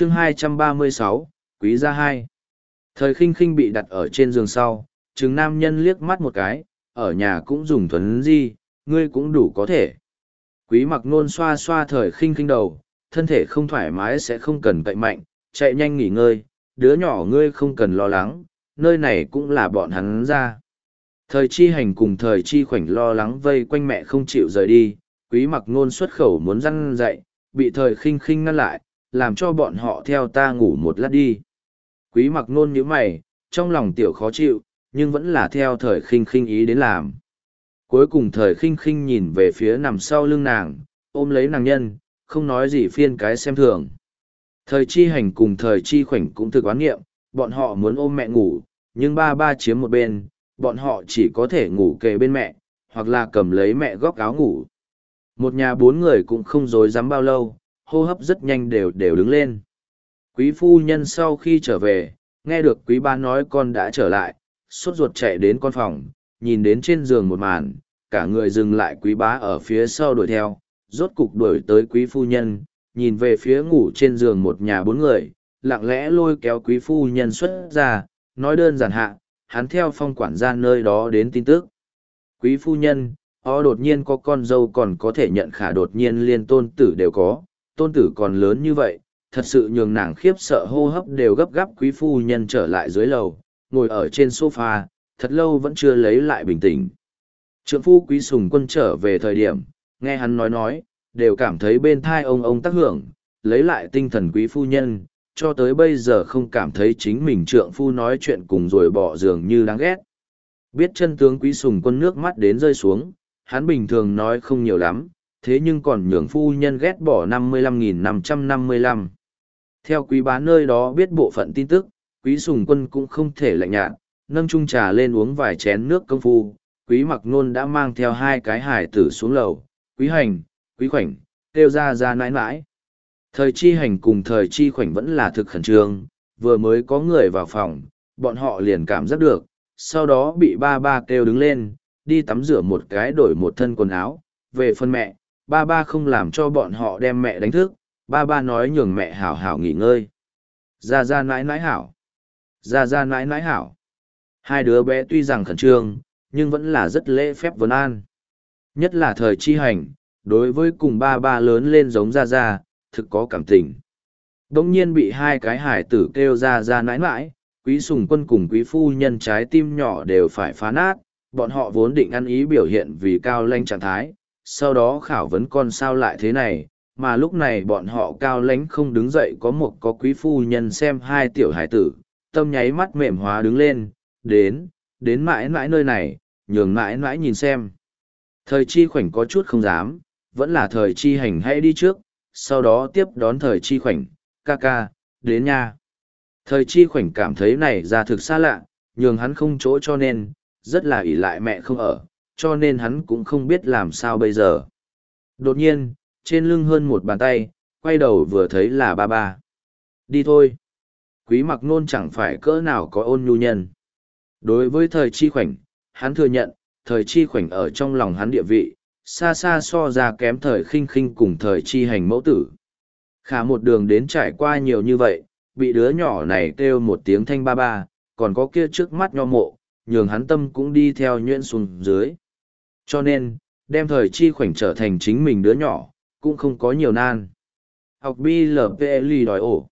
chương 236, Quý gia hai. Thời khinh khinh bị đặt ở trên giường sau, chứng nam nhân liếc mắt một cái, ở nhà cũng dùng thuấn di, ngươi cũng đủ có thể. Quý mặc nôn xoa xoa thời khinh khinh đầu, thân thể không thoải mái sẽ không cần cậy mạnh, chạy nhanh nghỉ ngơi, đứa nhỏ ngươi không cần lo lắng, nơi này cũng là bọn hắn ra. Thời chi hành cùng thời chi khoảnh lo lắng vây quanh mẹ không chịu rời đi, quý mặc nôn xuất khẩu muốn răn dậy, bị thời khinh khinh ngăn lại, làm cho bọn họ theo ta ngủ một lát đi. Quý mặc nôn như mày, trong lòng tiểu khó chịu, nhưng vẫn là theo thời khinh khinh ý đến làm. Cuối cùng thời khinh khinh nhìn về phía nằm sau lưng nàng, ôm lấy nàng nhân, không nói gì phiên cái xem thường. Thời chi hành cùng thời chi khoảnh cũng thực quán nghiệm, bọn họ muốn ôm mẹ ngủ, nhưng ba ba chiếm một bên, bọn họ chỉ có thể ngủ kề bên mẹ, hoặc là cầm lấy mẹ góc áo ngủ. Một nhà bốn người cũng không dối dám bao lâu, hô hấp rất nhanh đều đều đứng lên. Quý phu nhân sau khi trở về, nghe được quý ba nói con đã trở lại, sốt ruột chạy đến con phòng, nhìn đến trên giường một màn, cả người dừng lại quý bá ở phía sau đuổi theo, rốt cục đuổi tới quý phu nhân, nhìn về phía ngủ trên giường một nhà bốn người, lặng lẽ lôi kéo quý phu nhân xuất ra, nói đơn giản hạ, hắn theo phong quản gia nơi đó đến tin tức. Quý phu nhân, ó đột nhiên có con dâu còn có thể nhận khả đột nhiên liên tôn tử đều có, tôn tử còn lớn như vậy, thật sự nhường nàng khiếp sợ hô hấp đều gấp gáp quý phu nhân trở lại dưới lầu, ngồi ở trên sofa, thật lâu vẫn chưa lấy lại bình tĩnh. Trượng phu quý sùng quân trở về thời điểm, nghe hắn nói nói, đều cảm thấy bên thai ông ông tác hưởng, lấy lại tinh thần quý phu nhân, cho tới bây giờ không cảm thấy chính mình trượng phu nói chuyện cùng rồi bỏ giường như đáng ghét. Biết chân tướng quý sùng quân nước mắt đến rơi xuống, hắn bình thường nói không nhiều lắm, thế nhưng còn nhường phu nhân ghét bỏ 55.555. Theo quý bá nơi đó biết bộ phận tin tức, quý sùng quân cũng không thể lạnh nhạt, nâng chung trà lên uống vài chén nước công phu, quý mặc nôn đã mang theo hai cái hải tử xuống lầu, quý hành, quý khoảnh, kêu ra ra nãi nãi. Thời chi hành cùng thời chi khoảnh vẫn là thực khẩn trương, vừa mới có người vào phòng, bọn họ liền cảm giác được, sau đó bị ba ba kêu đứng lên, đi tắm rửa một cái đổi một thân quần áo, về phần mẹ, ba ba không làm cho bọn họ đem mẹ đánh thức, ba ba nói nhường mẹ hảo hảo nghỉ ngơi. Ra ra nãi nãi hảo. Ra ra nãi nãi hảo. Hai đứa bé tuy rằng khẩn trương, nhưng vẫn là rất lễ phép vấn an. Nhất là thời chi hành, đối với cùng ba ba lớn lên giống ra ra, thực có cảm tình. Đông nhiên bị hai cái hải tử kêu ra ra nãi nãi, quý sùng quân cùng quý phu nhân trái tim nhỏ đều phải phá nát, bọn họ vốn định ăn ý biểu hiện vì cao lanh trạng thái, sau đó khảo vấn con sao lại thế này, mà lúc này bọn họ cao lánh không đứng dậy có một có quý phu nhân xem hai tiểu hải tử, tâm nháy mắt mềm hóa đứng lên, đến, đến mãi mãi nơi này, nhường mãi mãi nhìn xem. Thời chi khoảnh có chút không dám, vẫn là thời chi hành hãy đi trước, sau đó tiếp đón thời chi khoảnh, ca ca, đến nha. Thời chi khoảnh cảm thấy này ra thực xa lạ, nhường hắn không chỗ cho nên, rất là ỷ lại mẹ không ở, cho nên hắn cũng không biết làm sao bây giờ. Đột nhiên, trên lưng hơn một bàn tay, quay đầu vừa thấy là ba ba. Đi thôi. Quý mặc nôn chẳng phải cỡ nào có ôn nhu nhân. Đối với thời chi khoảnh, hắn thừa nhận, thời chi khoảnh ở trong lòng hắn địa vị, xa xa so ra kém thời khinh khinh cùng thời chi hành mẫu tử. Khả một đường đến trải qua nhiều như vậy, bị đứa nhỏ này kêu một tiếng thanh ba ba, còn có kia trước mắt nho mộ, nhường hắn tâm cũng đi theo nhuyễn xuống dưới. Cho nên, đem thời chi khoảnh trở thành chính mình đứa nhỏ, cũng không có nhiều nan. Học BLPL đòi ổ.